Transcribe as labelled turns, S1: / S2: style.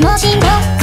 S1: もしも